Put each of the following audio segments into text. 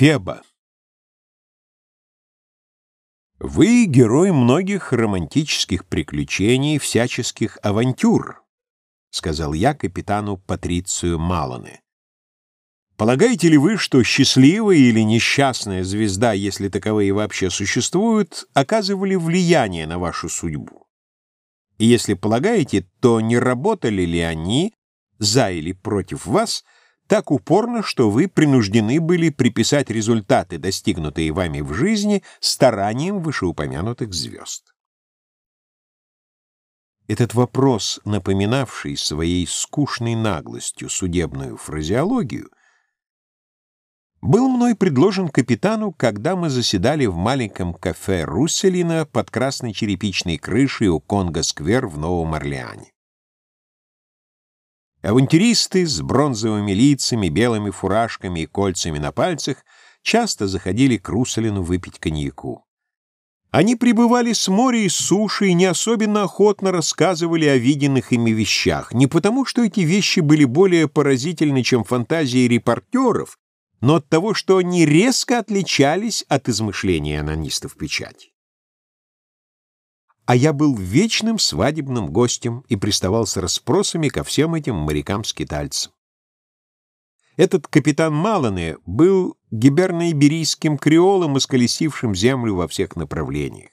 Феба Вы герой многих романтических приключений, всяческих авантюр, сказал я капитану Патрицию Малоне. Полагаете ли вы, что счастливая или несчастная звезда, если таковые вообще существуют, оказывали влияние на вашу судьбу? И если полагаете, то не работали ли они за или против вас – так упорно, что вы принуждены были приписать результаты, достигнутые вами в жизни, старанием вышеупомянутых звезд. Этот вопрос, напоминавший своей скучной наглостью судебную фразеологию, был мной предложен капитану, когда мы заседали в маленьком кафе Русселина под красной черепичной крышей у Конго-сквер в Новом Орлеане. Авантюристы с бронзовыми лицами, белыми фуражками и кольцами на пальцах часто заходили к Русалину выпить коньяку. Они пребывали с моря и суши и не особенно охотно рассказывали о виденных ими вещах, не потому, что эти вещи были более поразительны, чем фантазии репортеров, но от того, что они резко отличались от измышлений анонистов печати а я был вечным свадебным гостем и приставал с расспросами ко всем этим морякам-скитальцам. Этот капитан Малане был гиберно-иберийским креолом, исколесившим землю во всех направлениях.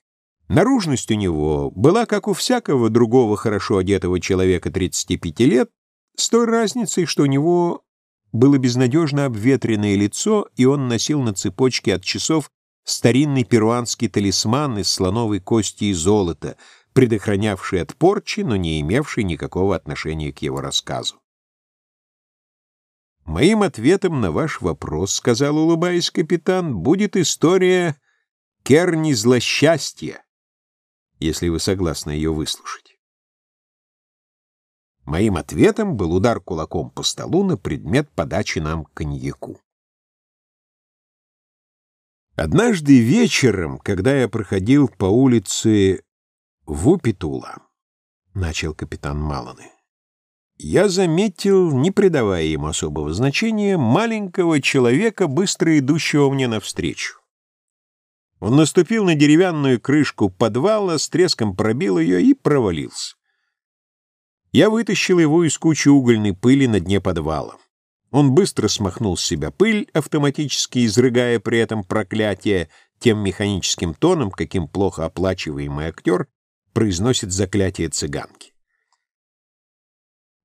Наружность у него была, как у всякого другого хорошо одетого человека 35 лет, с той разницей, что у него было безнадежно обветренное лицо, и он носил на цепочке от часов старинный перуанский талисман из слоновой кости и золота, предохранявший от порчи, но не имевший никакого отношения к его рассказу. «Моим ответом на ваш вопрос, — сказал, улыбаясь капитан, — будет история Керни злосчастья, если вы согласны ее выслушать». Моим ответом был удар кулаком по столу на предмет подачи нам коньяку. Однажды вечером, когда я проходил по улице Вупитула, начал капитан Маланы, я заметил, не придавая ему особого значения, маленького человека, быстро идущего мне навстречу. Он наступил на деревянную крышку подвала, с треском пробил ее и провалился. Я вытащил его из кучи угольной пыли на дне подвала. Он быстро смахнул с себя пыль, автоматически изрыгая при этом проклятие тем механическим тоном, каким плохо оплачиваемый актер произносит заклятие цыганки.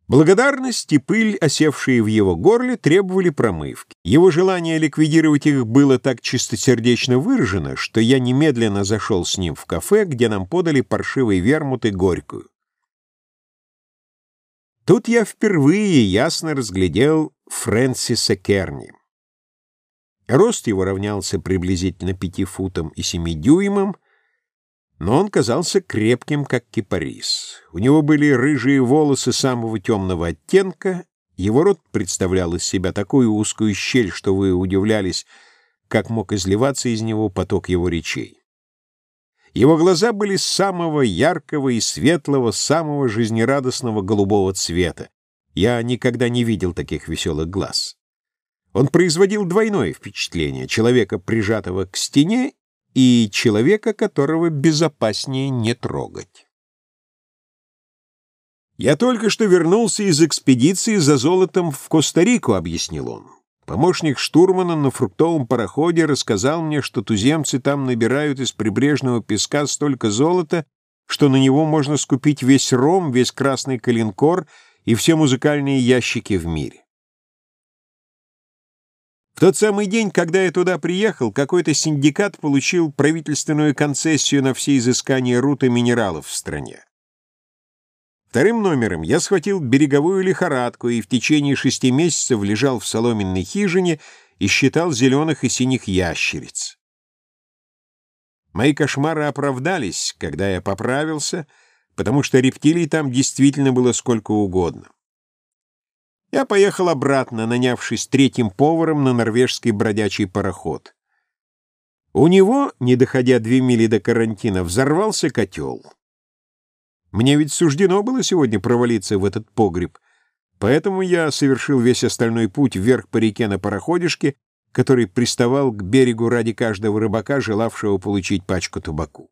Благодарность и пыль, осевшие в его горле, требовали промывки. Его желание ликвидировать их было так чистосердечно выражено, что я немедленно зашел с ним в кафе, где нам подали паршивый вермут и горькую. Тут я впервые ясно разглядел Фрэнсиса Керни. Рост его равнялся приблизительно пяти футам и семи дюймам, но он казался крепким, как кипарис. У него были рыжие волосы самого темного оттенка, его рот представлял из себя такую узкую щель, что вы удивлялись, как мог изливаться из него поток его речей. Его глаза были самого яркого и светлого, самого жизнерадостного голубого цвета. Я никогда не видел таких веселых глаз. Он производил двойное впечатление — человека, прижатого к стене, и человека, которого безопаснее не трогать. «Я только что вернулся из экспедиции за золотом в Коста-Рику», — объяснил он. Помощник штурмана на фруктовом пароходе рассказал мне, что туземцы там набирают из прибрежного песка столько золота, что на него можно скупить весь ром, весь красный калинкор и все музыкальные ящики в мире. В тот самый день, когда я туда приехал, какой-то синдикат получил правительственную концессию на все изыскания руд и минералов в стране. Вторым номером я схватил береговую лихорадку и в течение шести месяцев лежал в соломенной хижине и считал зеленых и синих ящериц. Мои кошмары оправдались, когда я поправился, потому что рептилий там действительно было сколько угодно. Я поехал обратно, нанявшись третьим поваром на норвежский бродячий пароход. У него, не доходя две мили до карантина, взорвался котел. Мне ведь суждено было сегодня провалиться в этот погреб, поэтому я совершил весь остальной путь вверх по реке на пароходишке, который приставал к берегу ради каждого рыбака, желавшего получить пачку табаку.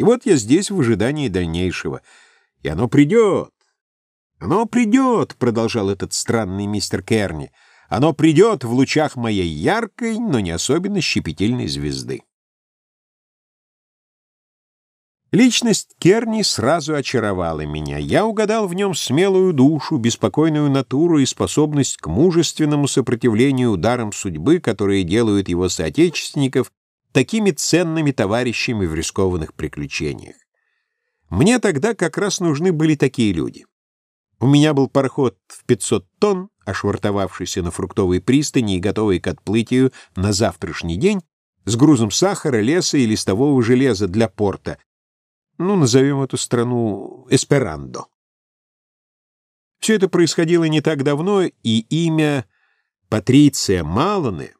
И вот я здесь в ожидании дальнейшего. И оно придет. Оно придет, продолжал этот странный мистер Керни. Оно придет в лучах моей яркой, но не особенно щепетильной звезды. Личность Керни сразу очаровала меня. Я угадал в нем смелую душу, беспокойную натуру и способность к мужественному сопротивлению ударам судьбы, которые делают его соотечественников такими ценными товарищами в рискованных приключениях. Мне тогда как раз нужны были такие люди. У меня был пароход в 500 тонн, ошвартовавшийся на фруктовой пристани и готовый к отплытию на завтрашний день, с грузом сахара, леса и листового железа для порта, ну, назовем эту страну Эсперандо. Все это происходило не так давно, и имя Патриция Малоне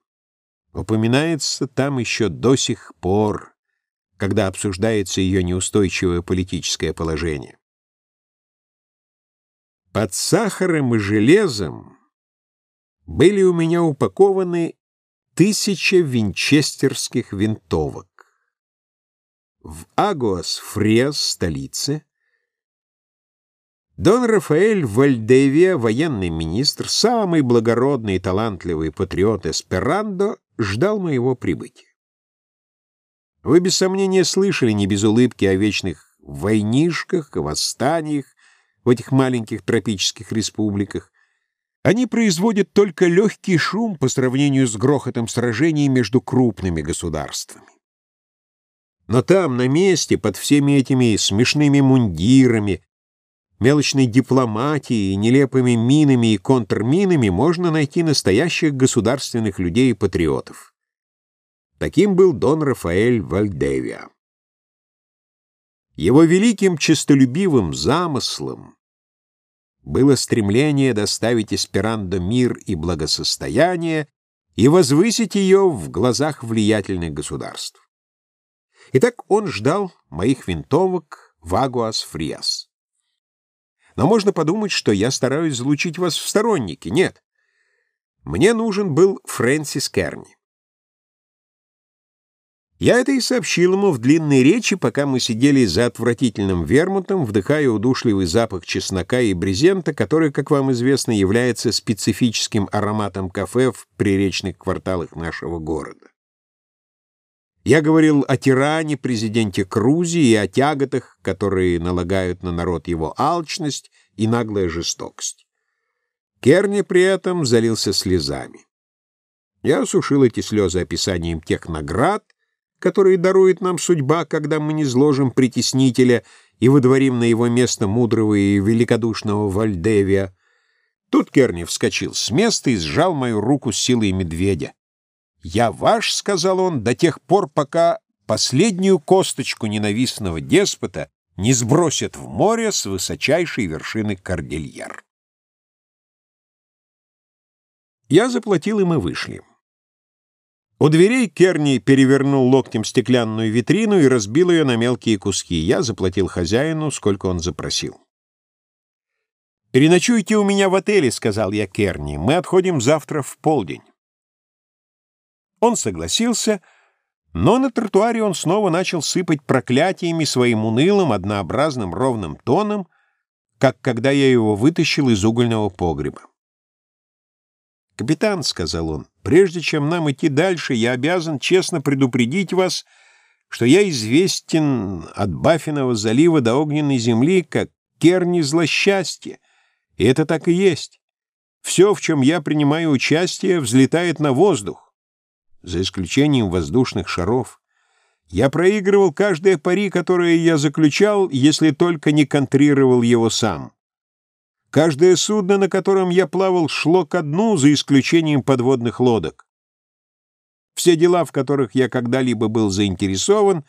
упоминается там еще до сих пор, когда обсуждается ее неустойчивое политическое положение. Под сахаром и железом были у меня упакованы тысяча винчестерских винтовок. В Агуас-Фриас, столице, Дон Рафаэль Вальдевия, военный министр, самый благородный и талантливый патриот Эсперандо, ждал моего прибытия. Вы без сомнения слышали не без улыбки о вечных войнишках, восстаниях в этих маленьких тропических республиках. Они производят только легкий шум по сравнению с грохотом сражений между крупными государствами. Но там, на месте, под всеми этими смешными мундирами, мелочной дипломатией, нелепыми минами и контрминами можно найти настоящих государственных людей и патриотов. Таким был Дон Рафаэль Вальдевиа. Его великим честолюбивым замыслом было стремление доставить Эсперандо мир и благосостояние и возвысить ее в глазах влиятельных государств. Итак, он ждал моих винтовок в Агуас-Фриас. Но можно подумать, что я стараюсь залучить вас в сторонники. Нет. Мне нужен был Фрэнсис Керни. Я это и сообщил ему в длинной речи, пока мы сидели за отвратительным вермутом, вдыхая удушливый запах чеснока и брезента, который, как вам известно, является специфическим ароматом кафе в приречных кварталах нашего города. Я говорил о тиране, президенте Крузи и о тяготах, которые налагают на народ его алчность и наглая жестокость. Керни при этом залился слезами. Я осушил эти слезы описанием тех наград, которые дарует нам судьба, когда мы не зложим притеснителя и выдворим на его место мудрого и великодушного Вальдевия. Тут Керни вскочил с места и сжал мою руку силой медведя. «Я ваш», — сказал он, — «до тех пор, пока последнюю косточку ненавистного деспота не сбросят в море с высочайшей вершины Кордильер». Я заплатил, и мы вышли. У дверей Керни перевернул локтем стеклянную витрину и разбил ее на мелкие куски. Я заплатил хозяину, сколько он запросил. «Переночуйте у меня в отеле», — сказал я Керни. «Мы отходим завтра в полдень». Он согласился, но на тротуаре он снова начал сыпать проклятиями своим унылым, однообразным, ровным тоном, как когда я его вытащил из угольного погреба. «Капитан», — сказал он, — «прежде чем нам идти дальше, я обязан честно предупредить вас, что я известен от Баффинова залива до Огненной земли как керни злосчастья, и это так и есть. Все, в чем я принимаю участие, взлетает на воздух за исключением воздушных шаров. Я проигрывал каждое пари, которое я заключал, если только не контрировал его сам. Каждое судно, на котором я плавал, шло ко дну, за исключением подводных лодок. Все дела, в которых я когда-либо был заинтересован,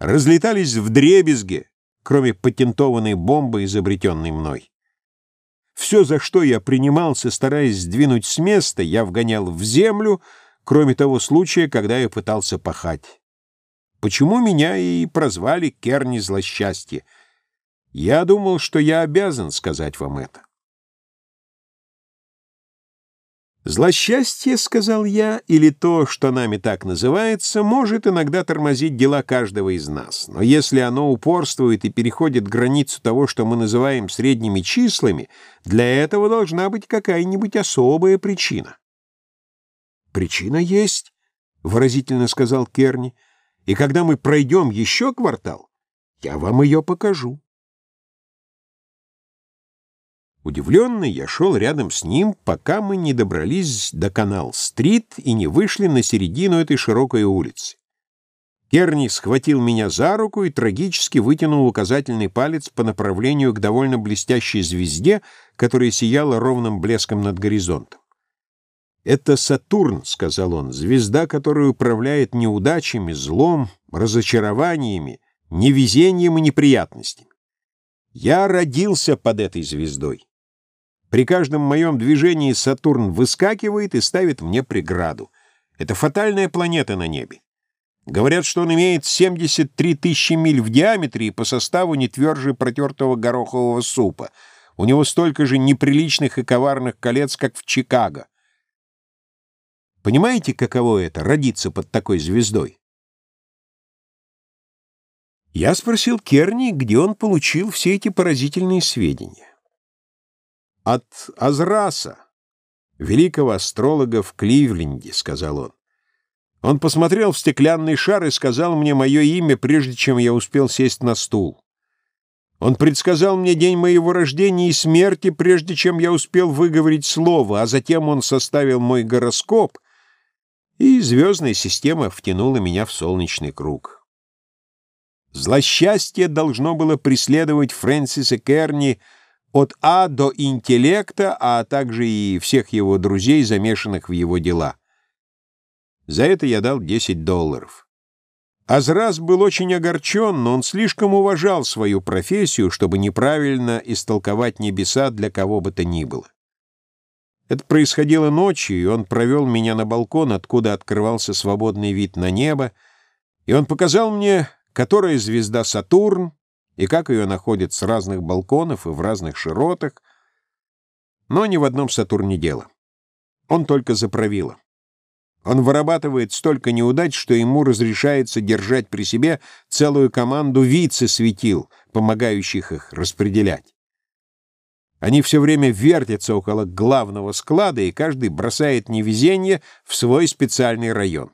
разлетались в дребезге, кроме патентованной бомбы, изобретенной мной. Все, за что я принимался, стараясь сдвинуть с места, я вгонял в землю — кроме того случая, когда я пытался пахать. Почему меня и прозвали Керни Злосчастье? Я думал, что я обязан сказать вам это. Злосчастье, сказал я, или то, что нами так называется, может иногда тормозить дела каждого из нас. Но если оно упорствует и переходит границу того, что мы называем средними числами, для этого должна быть какая-нибудь особая причина. Причина есть, выразительно сказал Керни, и когда мы пройдем еще квартал, я вам ее покажу. Удивленный, я шел рядом с ним, пока мы не добрались до Канал-стрит и не вышли на середину этой широкой улицы. Керни схватил меня за руку и трагически вытянул указательный палец по направлению к довольно блестящей звезде, которая сияла ровным блеском над горизонтом. «Это Сатурн», — сказал он, — «звезда, которая управляет неудачами, злом, разочарованиями, невезением и неприятностями. Я родился под этой звездой. При каждом моем движении Сатурн выскакивает и ставит мне преграду. Это фатальная планета на небе. Говорят, что он имеет 73 тысячи миль в диаметре и по составу не тверже протертого горохового супа. У него столько же неприличных и коварных колец, как в Чикаго. Понимаете, каково это — родиться под такой звездой? Я спросил Керни, где он получил все эти поразительные сведения. «От Азраса, великого астролога в Кливленде», — сказал он. Он посмотрел в стеклянный шар и сказал мне мое имя, прежде чем я успел сесть на стул. Он предсказал мне день моего рождения и смерти, прежде чем я успел выговорить слово, а затем он составил мой гороскоп, и звездная система втянула меня в солнечный круг. Злосчастье должно было преследовать Фрэнсиса Керни — от А до интеллекта, а также и всех его друзей, замешанных в его дела. За это я дал 10 долларов. Азраз был очень огорчен, но он слишком уважал свою профессию, чтобы неправильно истолковать небеса для кого бы то ни было. Это происходило ночью, и он провел меня на балкон, откуда открывался свободный вид на небо, и он показал мне, которая звезда Сатурн, и как ее находят с разных балконов и в разных широтах. Но ни в одном Сатурне дело. Он только за правило. Он вырабатывает столько неудач, что ему разрешается держать при себе целую команду вице-светил, помогающих их распределять. Они все время вертятся около главного склада, и каждый бросает невезение в свой специальный район.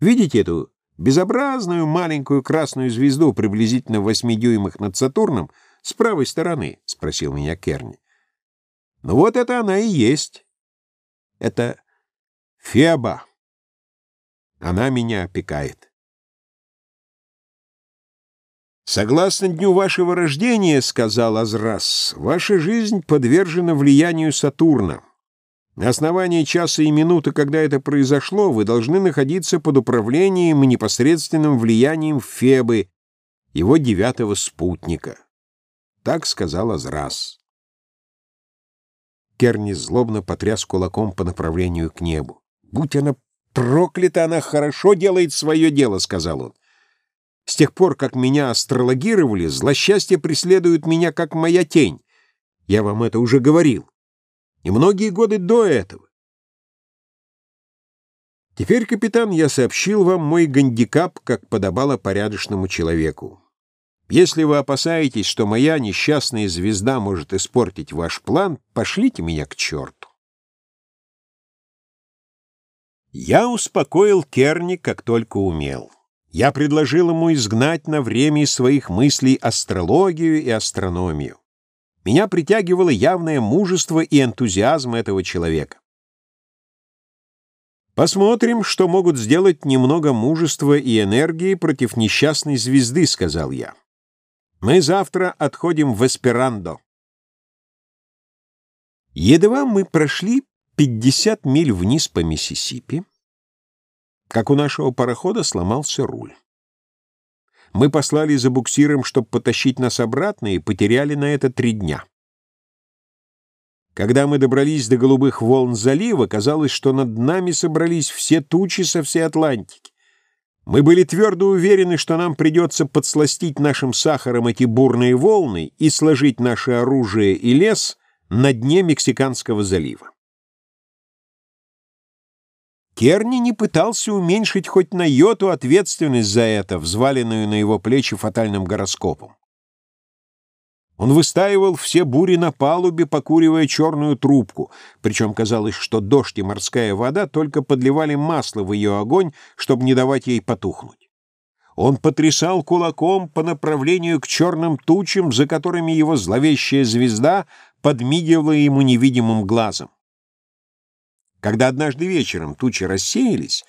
Видите эту Безобразную маленькую красную звезду, приблизительно в восьми дюймах над Сатурном, с правой стороны, — спросил меня Керни. Ну вот это она и есть. Это Феба. Она меня опекает. «Согласно дню вашего рождения, — сказал Азрас, — ваша жизнь подвержена влиянию Сатурна. На основании часа и минуты, когда это произошло, вы должны находиться под управлением и непосредственным влиянием Фебы, его девятого спутника. Так сказал Азрас. Керни злобно потряс кулаком по направлению к небу. «Будь она проклята, она хорошо делает свое дело», — сказал он. «С тех пор, как меня астрологировали, злосчастье преследует меня, как моя тень. Я вам это уже говорил и многие годы до этого. Теперь, капитан, я сообщил вам мой гандикап, как подобало порядочному человеку. Если вы опасаетесь, что моя несчастная звезда может испортить ваш план, пошлите меня к черту. Я успокоил Керни, как только умел. Я предложил ему изгнать на время из своих мыслей астрологию и астрономию. Меня притягивало явное мужество и энтузиазм этого человека. «Посмотрим, что могут сделать немного мужества и энергии против несчастной звезды», — сказал я. «Мы завтра отходим в Эсперандо». Едва мы прошли 50 миль вниз по Миссисипи, как у нашего парохода сломался руль. Мы послали за буксиром, чтобы потащить нас обратно, и потеряли на это три дня. Когда мы добрались до голубых волн залива, казалось, что над нами собрались все тучи со всей Атлантики. Мы были твердо уверены, что нам придется подсластить нашим сахаром эти бурные волны и сложить наше оружие и лес на дне Мексиканского залива. Керни не пытался уменьшить хоть на йоту ответственность за это, взваленную на его плечи фатальным гороскопом. Он выстаивал все бури на палубе, покуривая черную трубку, причем казалось, что дождь и морская вода только подливали масло в ее огонь, чтобы не давать ей потухнуть. Он потрясал кулаком по направлению к черным тучам, за которыми его зловещая звезда подмигивала ему невидимым глазом. Когда однажды вечером тучи рассеялись,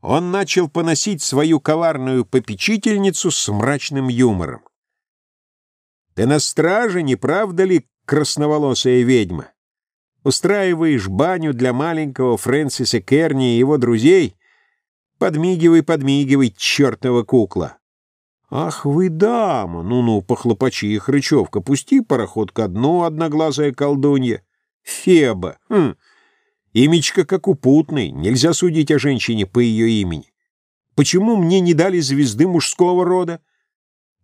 он начал поносить свою коварную попечительницу с мрачным юмором. «Ты на страже, не правда ли, красноволосая ведьма? Устраиваешь баню для маленького Фрэнсиса Керни и его друзей? Подмигивай, подмигивай, чертова кукла!» «Ах вы, дама! Ну-ну, похлопочи их, рычевка, пусти пароход ко дну, одноглазая колдунья!» «Феба! Хм!» Имечко как упутный, нельзя судить о женщине по ее имени. Почему мне не дали звезды мужского рода?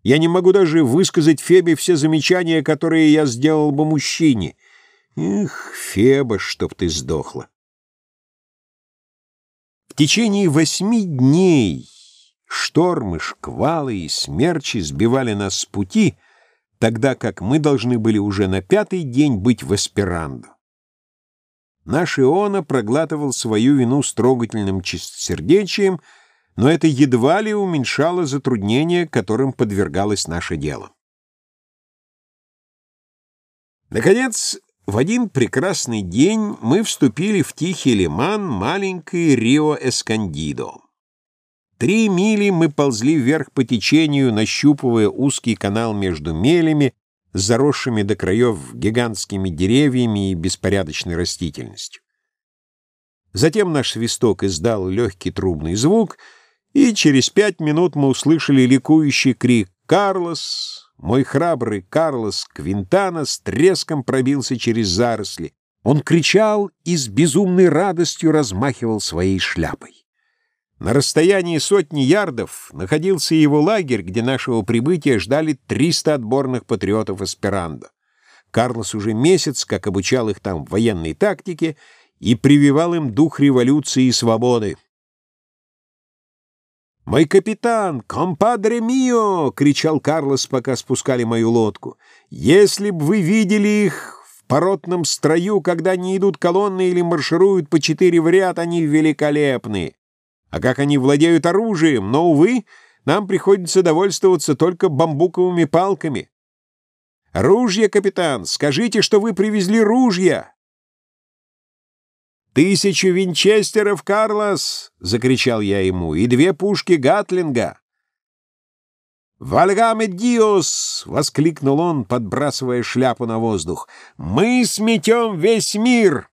Я не могу даже высказать Фебе все замечания, которые я сделал бы мужчине. Эх, Феба, чтоб ты сдохла. В течение восьми дней штормы, шквалы и смерчи сбивали нас с пути, тогда как мы должны были уже на пятый день быть в Эсперандо. Наш Иона проглатывал свою вину с трогательным чистосердечием, но это едва ли уменьшало затруднения, которым подвергалось наше дело. Наконец, в один прекрасный день мы вступили в тихий лиман маленькой Рио-Эскандидо. Три мили мы ползли вверх по течению, нащупывая узкий канал между мелями, заросшими до краев гигантскими деревьями и беспорядочной растительностью. Затем наш свисток издал легкий трубный звук, и через пять минут мы услышали ликующий крик «Карлос!». Мой храбрый Карлос Квинтана с треском пробился через заросли. Он кричал и с безумной радостью размахивал своей шляпой. На расстоянии сотни ярдов находился его лагерь, где нашего прибытия ждали 300 отборных патриотов Эсперандо. Карлос уже месяц, как обучал их там военной тактике, и прививал им дух революции и свободы. «Мой капитан! Компадре мио!» — кричал Карлос, пока спускали мою лодку. «Если б вы видели их в поротном строю, когда они идут колонны или маршируют по четыре в ряд, они великолепны!» А как они владеют оружием, но, увы, нам приходится довольствоваться только бамбуковыми палками. Ружья, капитан, скажите, что вы привезли ружья. «Тысячу винчестеров, Карлос!» — закричал я ему. «И две пушки Гатлинга!» «Вальгаме Диос!» — воскликнул он, подбрасывая шляпу на воздух. «Мы сметем весь мир!»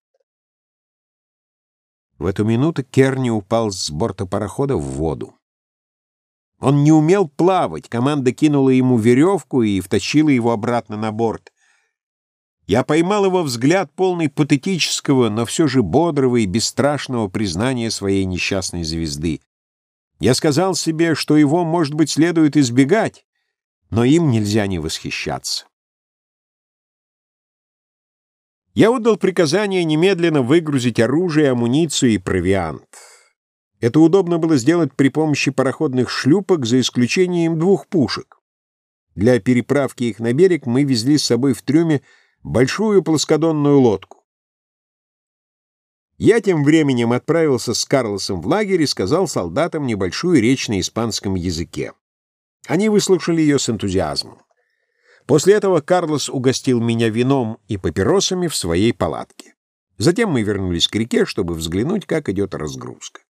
В эту минуту Керни упал с борта парохода в воду. Он не умел плавать, команда кинула ему веревку и втащила его обратно на борт. Я поймал его взгляд, полный патетического, но все же бодрого и бесстрашного признания своей несчастной звезды. Я сказал себе, что его, может быть, следует избегать, но им нельзя не восхищаться. Я отдал приказание немедленно выгрузить оружие, амуницию и провиант. Это удобно было сделать при помощи пароходных шлюпок, за исключением двух пушек. Для переправки их на берег мы везли с собой в трюме большую плоскодонную лодку. Я тем временем отправился с Карлосом в лагерь и сказал солдатам небольшую речь на испанском языке. Они выслушали ее с энтузиазмом. После этого Карлос угостил меня вином и папиросами в своей палатке. Затем мы вернулись к реке, чтобы взглянуть, как идет разгрузка.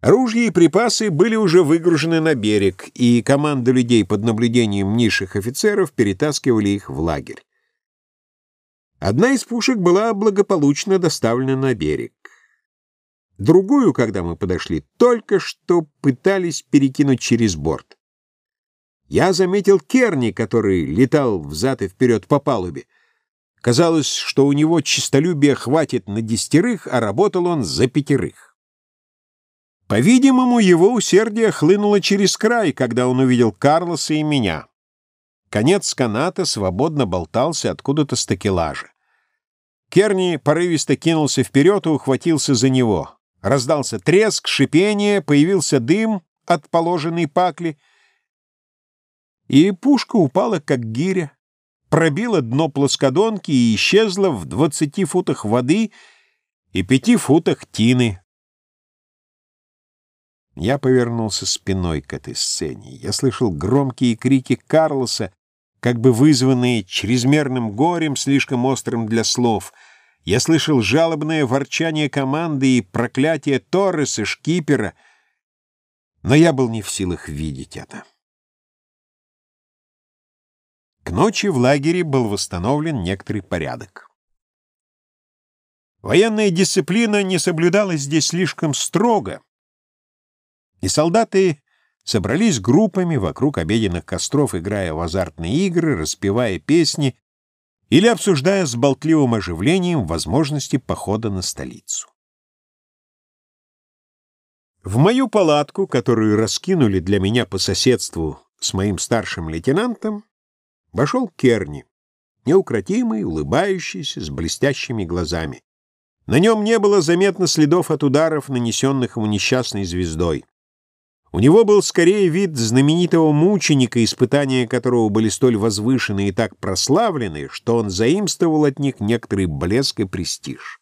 Оружие и припасы были уже выгружены на берег, и команда людей под наблюдением низших офицеров перетаскивали их в лагерь. Одна из пушек была благополучно доставлена на берег. Другую, когда мы подошли, только что пытались перекинуть через борт. Я заметил Керни, который летал взад и вперед по палубе. Казалось, что у него чистолюбия хватит на десятерых, а работал он за пятерых. По-видимому, его усердие хлынуло через край, когда он увидел Карлоса и меня. Конец каната свободно болтался откуда-то с такелажа. Керни порывисто кинулся вперед и ухватился за него. Раздался треск, шипение, появился дым от положенной пакли, и пушка упала, как гиря, пробила дно плоскодонки и исчезла в двадцати футах воды и пяти футах тины. Я повернулся спиной к этой сцене. Я слышал громкие крики Карлоса, как бы вызванные чрезмерным горем, слишком острым для слов. Я слышал жалобное ворчание команды и проклятие Торреса, шкипера, но я был не в силах видеть это. К ночи в лагере был восстановлен некоторый порядок. Военная дисциплина не соблюдалась здесь слишком строго, и солдаты собрались группами вокруг обеденных костров, играя в азартные игры, распевая песни или обсуждая с болтливым оживлением возможности похода на столицу. В мою палатку, которую раскинули для меня по соседству с моим старшим лейтенантом, вошел Керни, неукротимый, улыбающийся, с блестящими глазами. На нем не было заметно следов от ударов, нанесенных ему несчастной звездой. У него был скорее вид знаменитого мученика, испытания которого были столь возвышены и так прославлены, что он заимствовал от них некоторый блеск и престиж.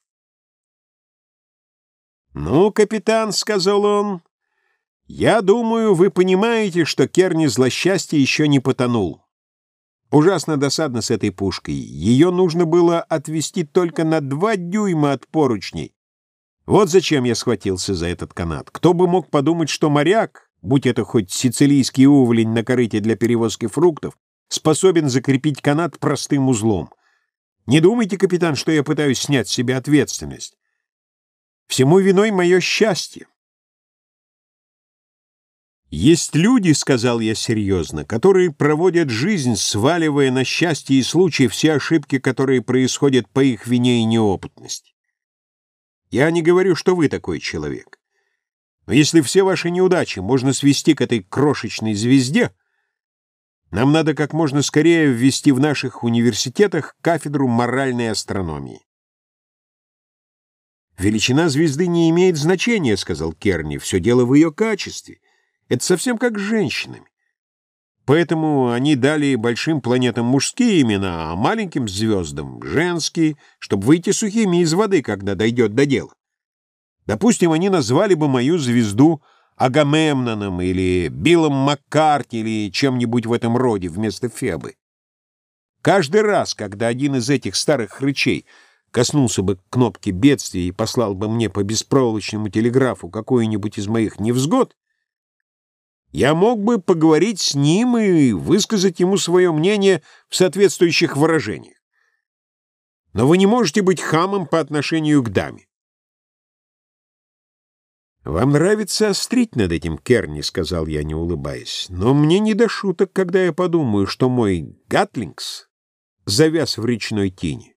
«Ну, капитан», — сказал он, — «я думаю, вы понимаете, что Керни злосчастья еще не потонул. Ужасно досадно с этой пушкой. Ее нужно было отвести только на два дюйма от поручней, вот зачем я схватился за этот канат. Кто бы мог подумать, что моряк, будь это хоть сицилийский уволень на корыте для перевозки фруктов, способен закрепить канат простым узлом. Не думайте, капитан, что я пытаюсь снять с себя ответственность. Всему виной мое счастье. «Есть люди, — сказал я серьезно, — которые проводят жизнь, сваливая на счастье и случай все ошибки, которые происходят по их вине и неопытности. Я не говорю, что вы такой человек. Но если все ваши неудачи можно свести к этой крошечной звезде, нам надо как можно скорее ввести в наших университетах кафедру моральной астрономии. «Величина звезды не имеет значения», — сказал Керни. «Все дело в ее качестве. Это совсем как с женщинами. Поэтому они дали большим планетам мужские имена, а маленьким звездам — женские, чтобы выйти сухими из воды, когда дойдет до дела. Допустим, они назвали бы мою звезду Агамемноном или Биллом Маккарти или чем-нибудь в этом роде вместо Фебы. Каждый раз, когда один из этих старых хрычей коснулся бы кнопки бедствия и послал бы мне по беспроволочному телеграфу какую-нибудь из моих невзгод, я мог бы поговорить с ним и высказать ему свое мнение в соответствующих выражениях. Но вы не можете быть хамом по отношению к даме. «Вам нравится острить над этим, Керни», — сказал я, не улыбаясь. «Но мне не до шуток, когда я подумаю, что мой Гатлингс завяз в речной тени».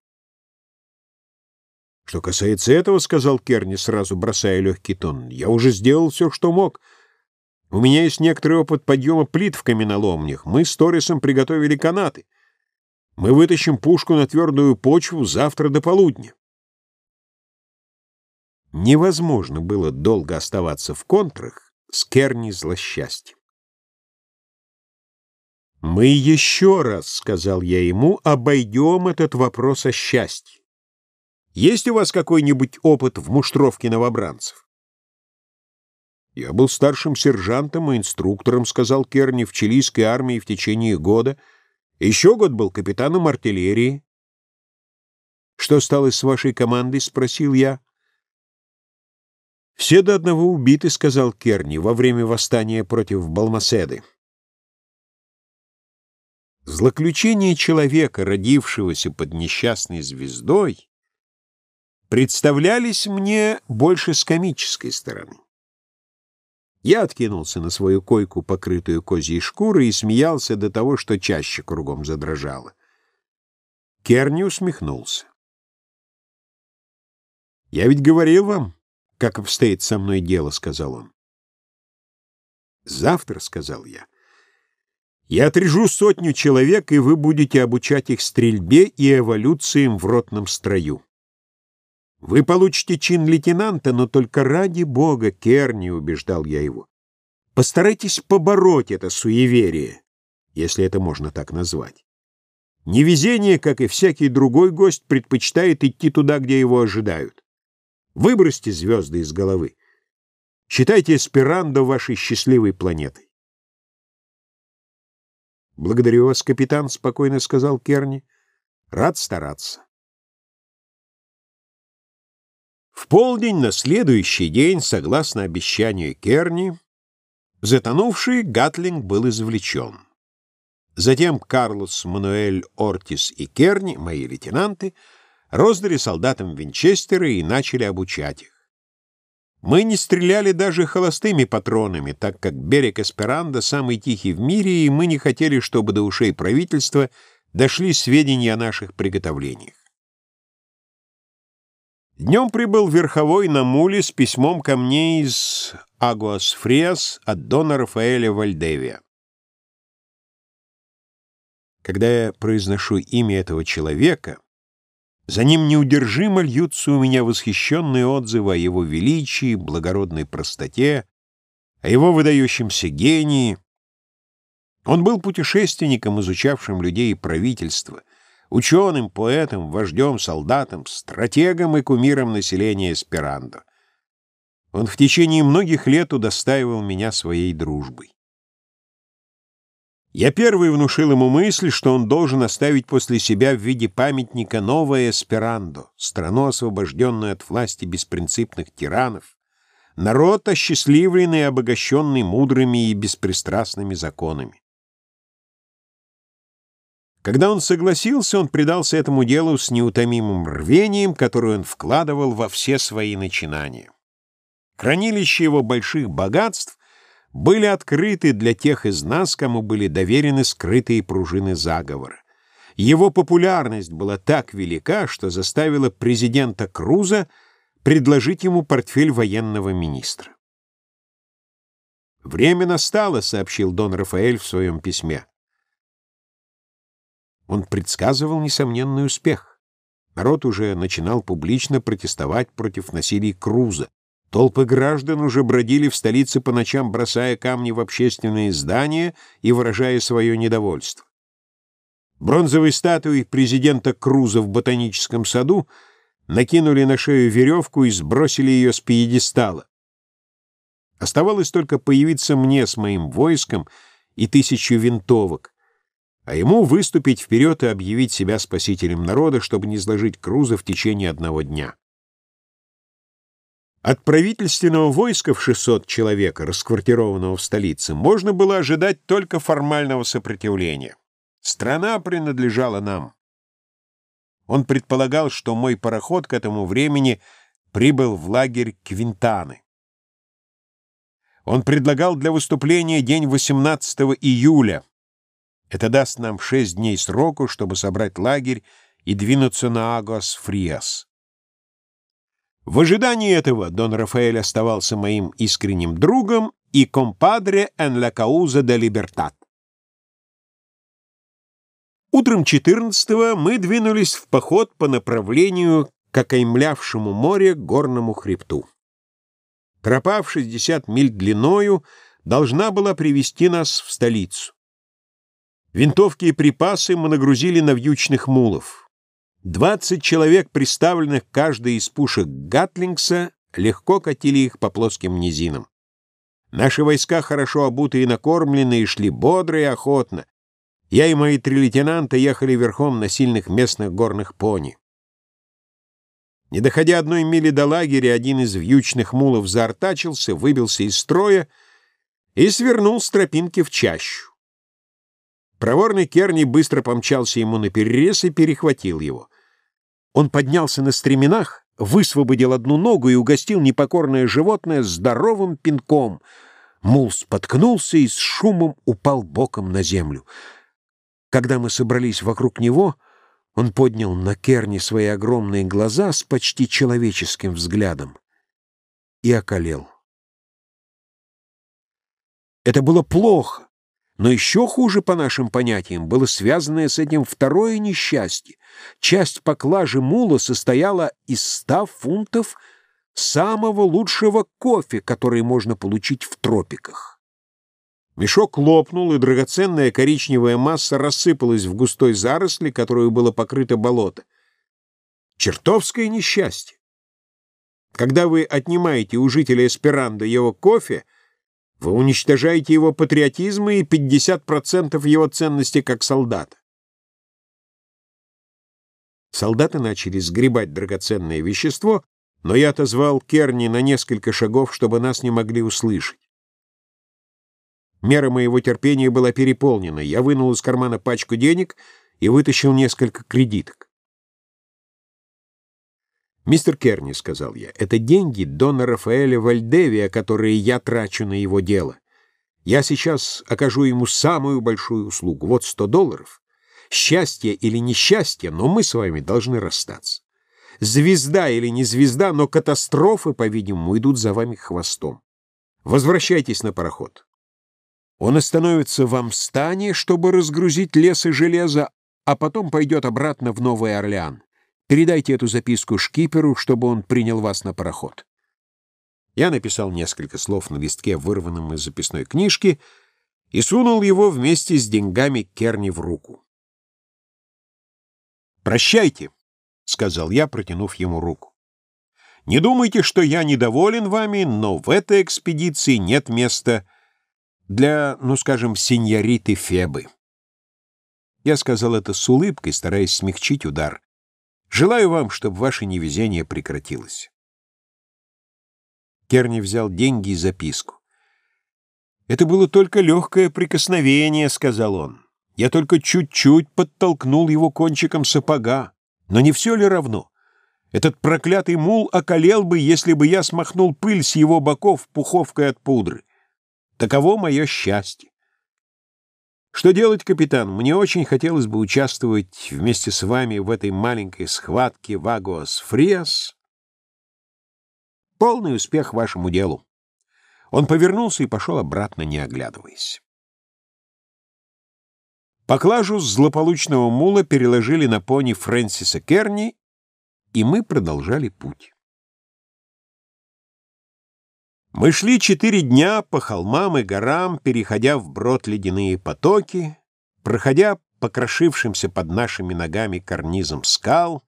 «Что касается этого, — сказал Керни, сразу бросая легкий тон, — я уже сделал все, что мог». У меня есть некоторый опыт подъема плит в каменоломнях. Мы с Торрисом приготовили канаты. Мы вытащим пушку на твердую почву завтра до полудня. Невозможно было долго оставаться в контрах с Керни злосчастьем. «Мы еще раз, — сказал я ему, — обойдем этот вопрос о счастье. Есть у вас какой-нибудь опыт в муштровке новобранцев?» «Я был старшим сержантом и инструктором», — сказал Керни, — «в чилийской армии в течение года. Еще год был капитаном артиллерии». «Что стало с вашей командой?» — спросил я. «Все до одного убиты», — сказал Керни, — «во время восстания против Балмаседы». Злоключение человека, родившегося под несчастной звездой, представлялись мне больше с комической стороны. Я откинулся на свою койку, покрытую козьей шкурой, и смеялся до того, что чаще кругом задрожало. Керни усмехнулся. «Я ведь говорил вам, как обстоит со мной дело», — сказал он. «Завтра», — сказал я, — «я отрежу сотню человек, и вы будете обучать их стрельбе и эволюциям в ротном строю». Вы получите чин лейтенанта, но только ради бога, Керни, убеждал я его. Постарайтесь побороть это суеверие, если это можно так назвать. Невезение, как и всякий другой гость, предпочитает идти туда, где его ожидают. Выбросьте звезды из головы. Считайте Эсперандо вашей счастливой планетой. «Благодарю вас, капитан», — спокойно сказал Керни. «Рад стараться». В полдень на следующий день, согласно обещанию Керни, затонувший Гатлинг был извлечен. Затем Карлос, Мануэль, Ортис и Керни, мои лейтенанты, роздали солдатам Винчестера и начали обучать их. Мы не стреляли даже холостыми патронами, так как берег Эсперандо самый тихий в мире, и мы не хотели, чтобы до ушей правительства дошли сведения о наших приготовлениях. Днем прибыл верховой на муле с письмом ко мне из Агуас Фриас от Дона Рафаэля Вальдевия. Когда я произношу имя этого человека, за ним неудержимо льются у меня восхищенные отзывы о его величии, благородной простоте, о его выдающемся гении. Он был путешественником, изучавшим людей и правительство, ученым, поэтом, вождем, солдатом, стратегом и кумиром населения Эсперандо. Он в течение многих лет удостаивал меня своей дружбой. Я первый внушил ему мысль, что он должен оставить после себя в виде памятника новое Эсперандо, страну, освобожденную от власти беспринципных тиранов, народ, осчастливленный и обогащенный мудрыми и беспристрастными законами. Когда он согласился, он предался этому делу с неутомимым рвением, которое он вкладывал во все свои начинания. Хранилище его больших богатств были открыты для тех из нас, кому были доверены скрытые пружины заговора. Его популярность была так велика, что заставила президента Круза предложить ему портфель военного министра. «Время настало», — сообщил Дон Рафаэль в своем письме. Он предсказывал несомненный успех. Народ уже начинал публично протестовать против насилия Круза. Толпы граждан уже бродили в столице по ночам, бросая камни в общественные здания и выражая свое недовольство. Бронзовой статуей президента Круза в ботаническом саду накинули на шею веревку и сбросили ее с пьедестала. Оставалось только появиться мне с моим войском и тысячу винтовок, а ему выступить вперед и объявить себя спасителем народа, чтобы не сложить Круза в течение одного дня. От правительственного войска в 600 человек, расквартированного в столице, можно было ожидать только формального сопротивления. Страна принадлежала нам. Он предполагал, что мой пароход к этому времени прибыл в лагерь Квинтаны. Он предлагал для выступления день 18 июля. Это даст нам шесть дней сроку, чтобы собрать лагерь и двинуться на Агуас-Фриас. В ожидании этого Дон Рафаэль оставался моим искренним другом и compadre en la causa de libertad. Утром 14-го мы двинулись в поход по направлению к окаймлявшему море горному хребту. Тропа в 60 миль длиною должна была привести нас в столицу. Винтовки и припасы мы нагрузили на вьючных мулов. Двадцать человек, приставленных каждой из пушек Гатлингса, легко катили их по плоским низинам. Наши войска, хорошо обутые и накормленные, шли бодро и охотно. Я и мои три лейтенанта ехали верхом на сильных местных горных пони. Не доходя одной мили до лагеря, один из вьючных мулов заортачился, выбился из строя и свернул с тропинки в чащу. Проворный Керни быстро помчался ему на перерез и перехватил его. Он поднялся на стременах, высвободил одну ногу и угостил непокорное животное здоровым пинком. Мул споткнулся и с шумом упал боком на землю. Когда мы собрались вокруг него, он поднял на Керни свои огромные глаза с почти человеческим взглядом и околел. Это было плохо Но еще хуже, по нашим понятиям, было связанное с этим второе несчастье. Часть поклажи мула состояла из ста фунтов самого лучшего кофе, который можно получить в тропиках. Мешок лопнул, и драгоценная коричневая масса рассыпалась в густой заросли, которую было покрыто болото. Чертовское несчастье! Когда вы отнимаете у жителя Эсперандо его кофе, вы уничтожаете его патриотизм и 50% его ценности как солдата. Солдаты начали сгребать драгоценное вещество, но я отозвал Керни на несколько шагов, чтобы нас не могли услышать. Мера моего терпения была переполнена. Я вынул из кармана пачку денег и вытащил несколько кредиток. «Мистер Керни», — сказал я, — «это деньги Дона Рафаэля Вальдевия, которые я трачу на его дело. Я сейчас окажу ему самую большую услугу. Вот сто долларов. Счастье или несчастье, но мы с вами должны расстаться. Звезда или не звезда, но катастрофы, по-видимому, идут за вами хвостом. Возвращайтесь на пароход. Он остановится в Амстане, чтобы разгрузить лес и железо, а потом пойдет обратно в Новый Орлеан. Передайте эту записку шкиперу, чтобы он принял вас на пароход. Я написал несколько слов на листке, вырванном из записной книжки, и сунул его вместе с деньгами Керни в руку. «Прощайте», — сказал я, протянув ему руку. «Не думайте, что я недоволен вами, но в этой экспедиции нет места для, ну, скажем, сеньориты Фебы». Я сказал это с улыбкой, стараясь смягчить удар. Желаю вам, чтобы ваше невезение прекратилось. Керни взял деньги и записку. «Это было только легкое прикосновение», — сказал он. «Я только чуть-чуть подтолкнул его кончиком сапога. Но не все ли равно? Этот проклятый мул околел бы, если бы я смахнул пыль с его боков пуховкой от пудры. Таково мое счастье. Что делать, капитан? Мне очень хотелось бы участвовать вместе с вами в этой маленькой схватке Вагоас Фриас. Полный успех вашему делу. Он повернулся и пошел обратно, не оглядываясь. Поклажу злополучного мула переложили на пони Фрэнсиса Керни, и мы продолжали путь. Мы шли четыре дня по холмам и горам, переходя в брод ледяные потоки, проходя по крошившимся под нашими ногами карнизам скал,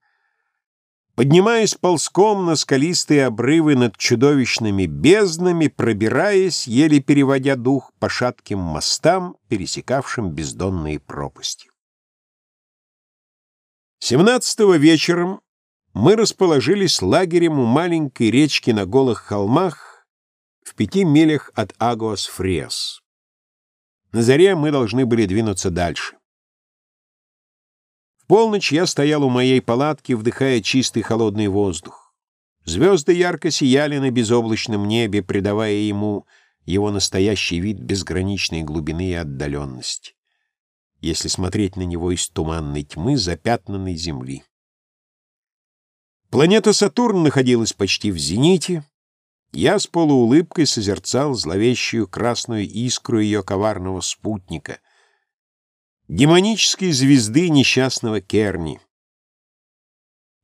поднимаясь ползком на скалистые обрывы над чудовищными безднами, пробираясь, еле переводя дух, по шатким мостам, пересекавшим бездонные пропасти. Семнадцатого вечером мы расположились лагерем у маленькой речки на голых холмах, в пяти милях от Агуас-Фриас. На заре мы должны были двинуться дальше. В полночь я стоял у моей палатки, вдыхая чистый холодный воздух. Звезды ярко сияли на безоблачном небе, придавая ему его настоящий вид безграничной глубины и отдаленности, если смотреть на него из туманной тьмы запятнанной земли. Планета Сатурн находилась почти в зените, я с полуулыбкой созерцал зловещую красную искру ее коварного спутника, демонической звезды несчастного Керни.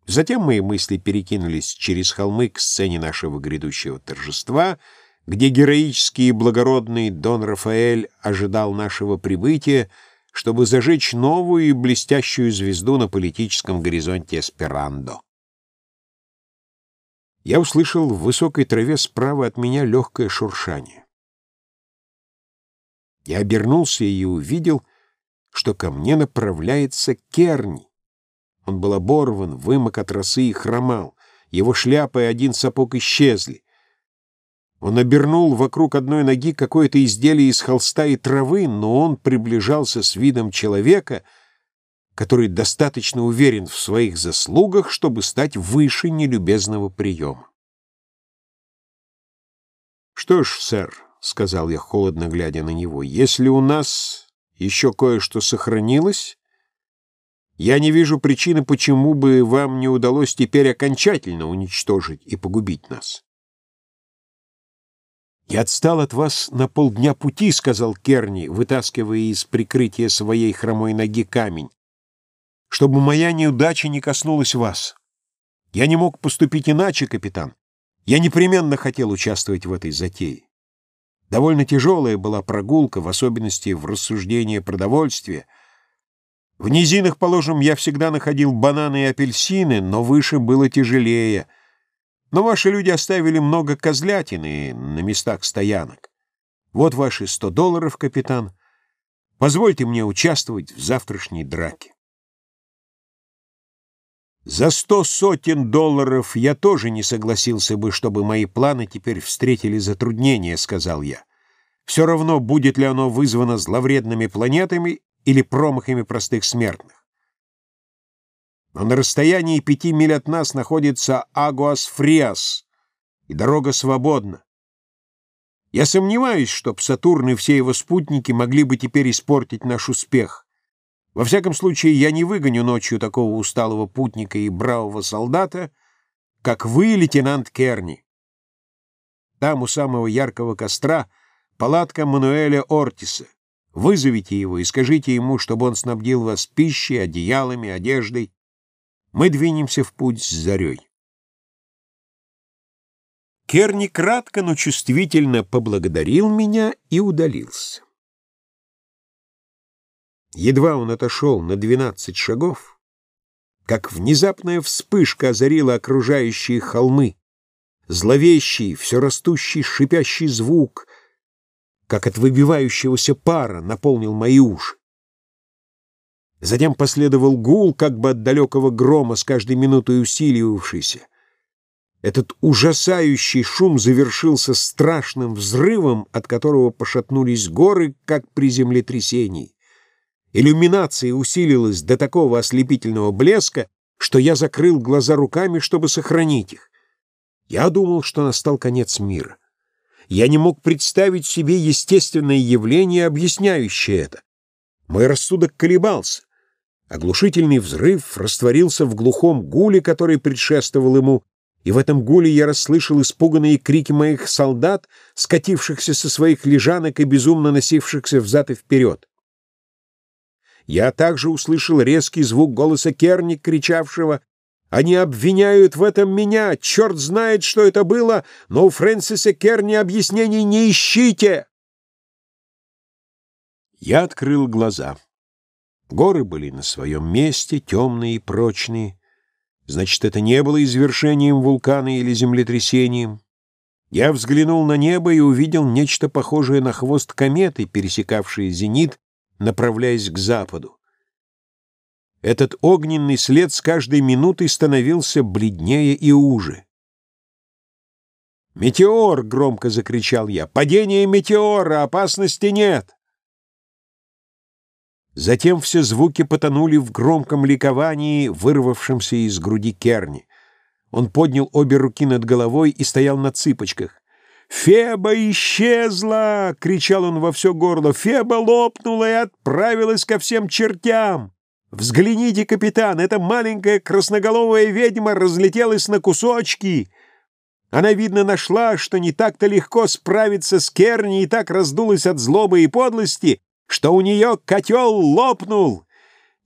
Затем мои мысли перекинулись через холмы к сцене нашего грядущего торжества, где героический и благородный Дон Рафаэль ожидал нашего прибытия, чтобы зажечь новую и блестящую звезду на политическом горизонте Эсперандо я услышал в высокой траве справа от меня легкое шуршание. Я обернулся и увидел, что ко мне направляется Керни. Он был оборван, вымок от росы и хромал. Его шляпа и один сапог исчезли. Он обернул вокруг одной ноги какое-то изделие из холста и травы, но он приближался с видом человека — который достаточно уверен в своих заслугах, чтобы стать выше нелюбезного приема. «Что ж, сэр», — сказал я, холодно глядя на него, — «если у нас еще кое-что сохранилось, я не вижу причины, почему бы вам не удалось теперь окончательно уничтожить и погубить нас». «Я отстал от вас на полдня пути», — сказал Керни, вытаскивая из прикрытия своей хромой ноги камень, «чтобы моя неудача не коснулась вас. Я не мог поступить иначе, капитан. Я непременно хотел участвовать в этой затее. Довольно тяжелая была прогулка, в особенности в рассуждении продовольствия. В низинах, положим, я всегда находил бананы и апельсины, но выше было тяжелее — но ваши люди оставили много козлятины на местах стоянок. Вот ваши сто долларов, капитан. Позвольте мне участвовать в завтрашней драке. За сто сотен долларов я тоже не согласился бы, чтобы мои планы теперь встретили затруднения, сказал я. Все равно, будет ли оно вызвано зловредными планетами или промахами простых смертных но на расстоянии пяти миль от нас находится Агуас-Фриас, и дорога свободна. Я сомневаюсь, чтоб Сатурн и все его спутники могли бы теперь испортить наш успех. Во всяком случае, я не выгоню ночью такого усталого путника и бравого солдата, как вы, лейтенант Керни. Там, у самого яркого костра, палатка Мануэля Ортиса. Вызовите его и скажите ему, чтобы он снабдил вас пищей, одеялами, одеждой, мы двинемся в путь с зарей. Керни кратко, но чувствительно поблагодарил меня и удалился. Едва он отошел на двенадцать шагов, как внезапная вспышка озарила окружающие холмы, зловещий, все растущий шипящий звук, как от выбивающегося пара, наполнил мои уши. Затем последовал гул, как бы от далекого грома, с каждой минутой усиливавшийся. Этот ужасающий шум завершился страшным взрывом, от которого пошатнулись горы, как при землетрясении. Иллюминация усилилась до такого ослепительного блеска, что я закрыл глаза руками, чтобы сохранить их. Я думал, что настал конец мира. Я не мог представить себе естественное явление, объясняющее это. Мой рассудок колебался. Оглушительный взрыв растворился в глухом гуле, который предшествовал ему, и в этом гуле я расслышал испуганные крики моих солдат, скатившихся со своих лежанок и безумно носившихся взад и вперед. Я также услышал резкий звук голоса Керни, кричавшего «Они обвиняют в этом меня! Черт знает, что это было, но у Фрэнсиса Керни объяснений не ищите!» Я открыл глаза. Горы были на своем месте, темные и прочные. Значит, это не было извершением вулкана или землетрясением. Я взглянул на небо и увидел нечто похожее на хвост кометы, пересекавший зенит, направляясь к западу. Этот огненный след с каждой минутой становился бледнее и уже. «Метеор!» — громко закричал я. «Падение метеора! Опасности нет!» Затем все звуки потонули в громком ликовании, вырвавшемся из груди Керни. Он поднял обе руки над головой и стоял на цыпочках. «Феба исчезла!» — кричал он во все горло. «Феба лопнула и отправилась ко всем чертям!» «Взгляните, капитан, эта маленькая красноголовая ведьма разлетелась на кусочки!» Она, видно, нашла, что не так-то легко справиться с Керни и так раздулась от злобы и подлости, что у нее котел лопнул.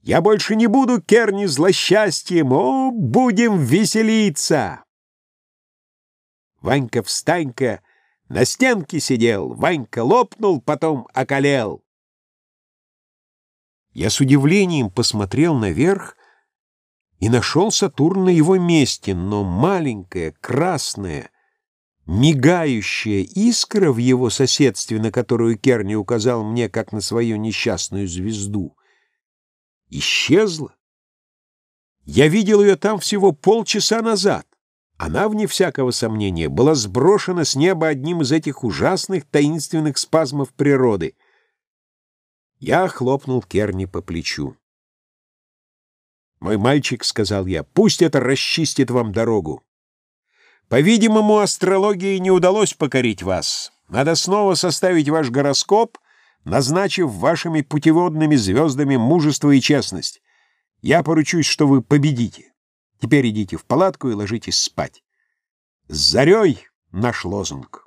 Я больше не буду Керни злосчастьем, о, будем веселиться. Ванька-встанька на стенке сидел, Ванька лопнул, потом околел. Я с удивлением посмотрел наверх и нашел Сатурн на его месте, но маленькая, красная, Мигающая искра в его соседстве, на которую Керни указал мне как на свою несчастную звезду, исчезла. Я видел ее там всего полчаса назад. Она, вне всякого сомнения, была сброшена с неба одним из этих ужасных таинственных спазмов природы. Я хлопнул Керни по плечу. «Мой мальчик», — сказал я, — «пусть это расчистит вам дорогу. По-видимому, астрологии не удалось покорить вас. Надо снова составить ваш гороскоп, назначив вашими путеводными звездами мужество и честность. Я поручусь, что вы победите. Теперь идите в палатку и ложитесь спать. С зарей наш лозунг.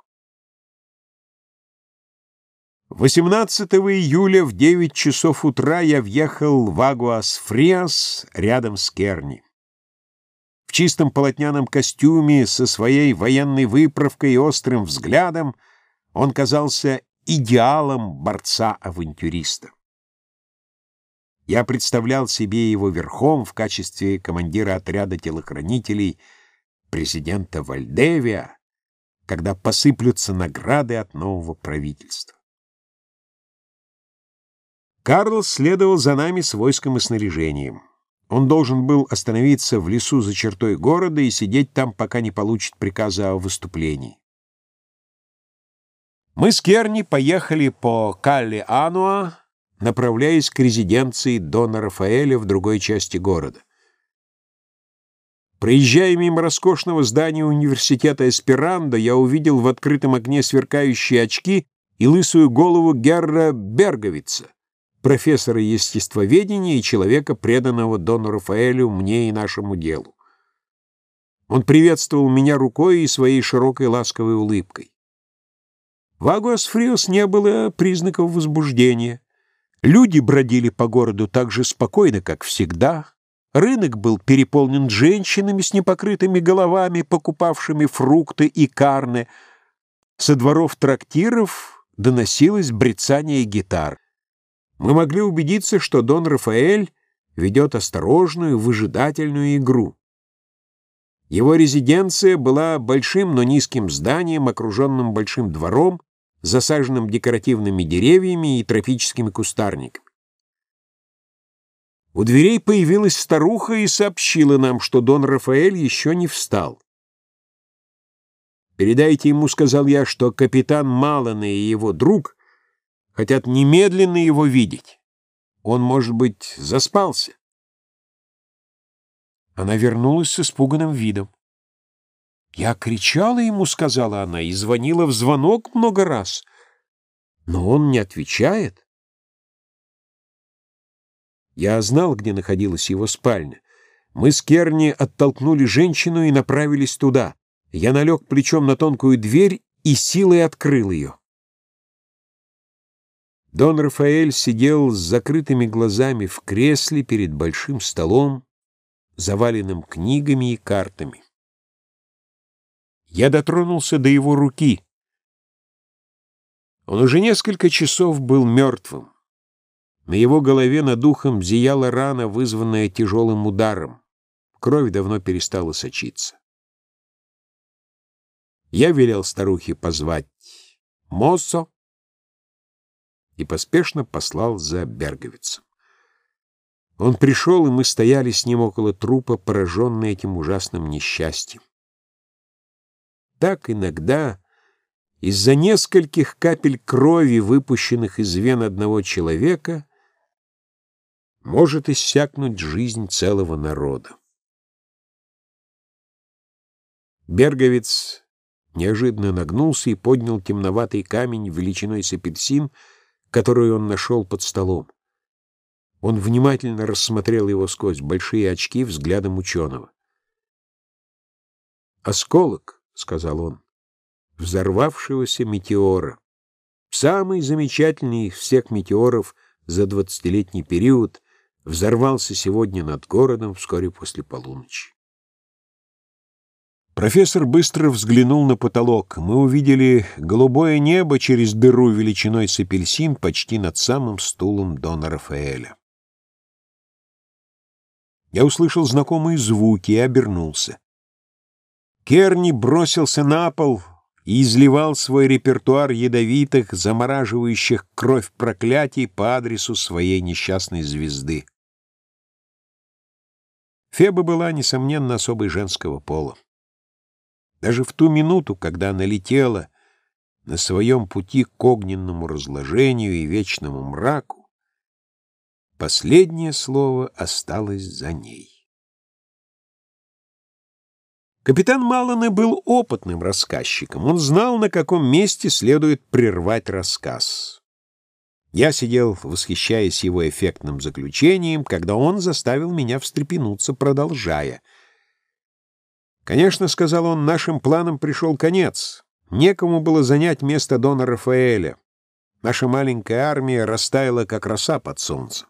18 июля в 9 часов утра я въехал в Агуас-Фриас рядом с Керни. В чистом полотняном костюме со своей военной выправкой и острым взглядом он казался идеалом борца-авантюриста. Я представлял себе его верхом в качестве командира отряда телохранителей президента Вальдевия, когда посыплются награды от нового правительства. Карл следовал за нами с войском и снаряжением. Он должен был остановиться в лесу за чертой города и сидеть там, пока не получит приказа о выступлении. Мы с Керни поехали по Калли-Ануа, направляясь к резиденции Дона Рафаэля в другой части города. Проезжая мимо роскошного здания университета Эсперандо, я увидел в открытом окне сверкающие очки и лысую голову Герра Берговица профессора естествоведения и человека, преданного Дону Рафаэлю, мне и нашему делу. Он приветствовал меня рукой и своей широкой ласковой улыбкой. В Агуас-Фриос не было признаков возбуждения. Люди бродили по городу так же спокойно, как всегда. Рынок был переполнен женщинами с непокрытыми головами, покупавшими фрукты и карны. Со дворов трактиров доносилось брецание гитар мы могли убедиться, что Дон Рафаэль ведет осторожную, выжидательную игру. Его резиденция была большим, но низким зданием, окруженным большим двором, засаженным декоративными деревьями и тропическими кустарниками. У дверей появилась старуха и сообщила нам, что Дон Рафаэль еще не встал. «Передайте ему, — сказал я, — что капитан Малане и его друг хотят немедленно его видеть. Он, может быть, заспался. Она вернулась с испуганным видом. «Я кричала ему», — сказала она, — и звонила в звонок много раз. Но он не отвечает. Я знал, где находилась его спальня. Мы с Керни оттолкнули женщину и направились туда. Я налег плечом на тонкую дверь и силой открыл ее. Дон Рафаэль сидел с закрытыми глазами в кресле перед большим столом, заваленным книгами и картами. Я дотронулся до его руки. Он уже несколько часов был мертвым. На его голове над ухом зияла рана, вызванная тяжелым ударом. Кровь давно перестала сочиться. Я велел старухе позвать Моссо, и поспешно послал за Берговицем. Он пришел, и мы стояли с ним около трупа, пораженные этим ужасным несчастьем. Так иногда из-за нескольких капель крови, выпущенных из вен одного человека, может иссякнуть жизнь целого народа. Берговец неожиданно нагнулся и поднял темноватый камень величиной с апельсин, которую он нашел под столом. Он внимательно рассмотрел его сквозь большие очки взглядом ученого. «Осколок», — сказал он, — «взорвавшегося метеора. Самый замечательный из всех метеоров за двадцатилетний период взорвался сегодня над городом вскоре после полуночи. Профессор быстро взглянул на потолок. Мы увидели голубое небо через дыру величиной с апельсин почти над самым стулом Дона Рафаэля. Я услышал знакомые звуки и обернулся. Керни бросился на пол и изливал свой репертуар ядовитых, замораживающих кровь проклятий по адресу своей несчастной звезды. Феба была, несомненно, особой женского пола. Даже в ту минуту, когда она летела на своем пути к огненному разложению и вечному мраку, последнее слово осталось за ней. Капитан Малане был опытным рассказчиком. Он знал, на каком месте следует прервать рассказ. Я сидел, восхищаясь его эффектным заключением, когда он заставил меня встрепенуться, продолжая — «Конечно, — сказал он, — нашим планам пришел конец. Некому было занять место Дона Рафаэля. Наша маленькая армия растаяла, как роса под солнцем.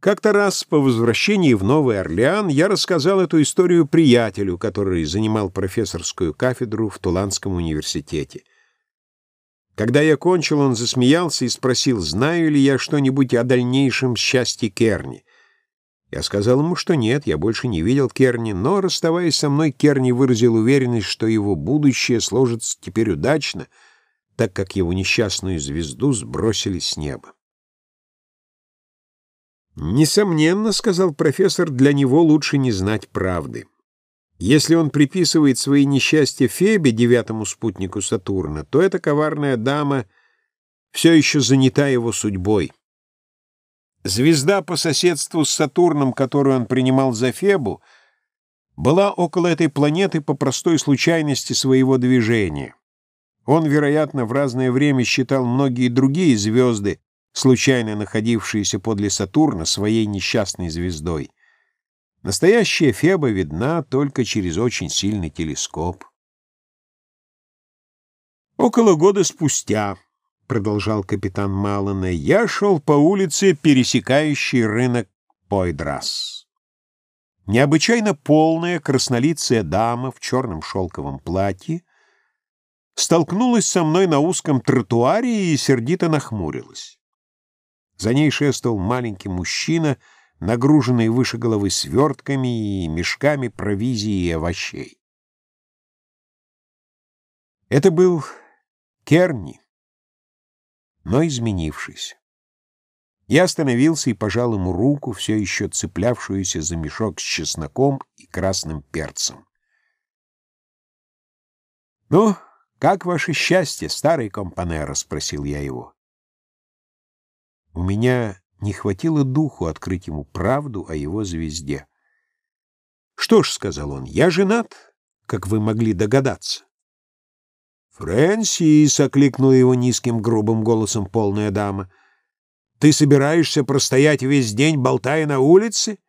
Как-то раз по возвращении в Новый Орлеан я рассказал эту историю приятелю, который занимал профессорскую кафедру в Туланском университете. Когда я кончил, он засмеялся и спросил, знаю ли я что-нибудь о дальнейшем счастье Керни. Я сказал ему, что нет, я больше не видел Керни, но, расставаясь со мной, Керни выразил уверенность, что его будущее сложится теперь удачно, так как его несчастную звезду сбросили с неба. «Несомненно, — сказал профессор, — для него лучше не знать правды. Если он приписывает свои несчастья Фебе, девятому спутнику Сатурна, то эта коварная дама все еще занята его судьбой. Звезда по соседству с Сатурном, которую он принимал за Фебу, была около этой планеты по простой случайности своего движения. Он, вероятно, в разное время считал многие другие звезды, случайно находившиеся подле Сатурна, своей несчастной звездой. Настоящая Феба видна только через очень сильный телескоп. Около года спустя, — продолжал капитан Малана, — я шел по улице, пересекающей рынок Пойдрас. Необычайно полная краснолицая дама в черном шелковом платье столкнулась со мной на узком тротуаре и сердито нахмурилась. За ней шествовал маленький мужчина, нагруженный выше головы свертками и мешками провизии и овощей. Это был Керни, но изменившийся. Я остановился и пожал ему руку, все еще цеплявшуюся за мешок с чесноком и красным перцем. «Ну, как ваше счастье, старый компанера?» — спросил я его. У меня не хватило духу открыть ему правду о его звезде. «Что ж», — сказал он, — «я женат, как вы могли догадаться». «Фрэнсис», — окликнула его низким грубым голосом полная дама, — «ты собираешься простоять весь день, болтая на улице?»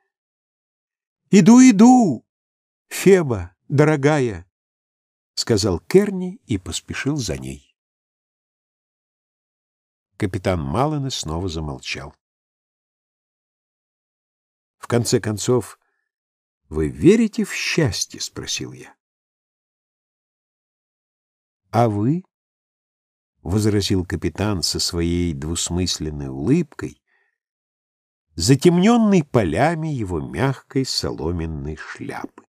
«Иду, иду, Феба, дорогая», — сказал Керни и поспешил за ней. Капитан Маллена снова замолчал. «В конце концов, вы верите в счастье?» — спросил я. «А вы?» — возразил капитан со своей двусмысленной улыбкой, затемненной полями его мягкой соломенной шляпы.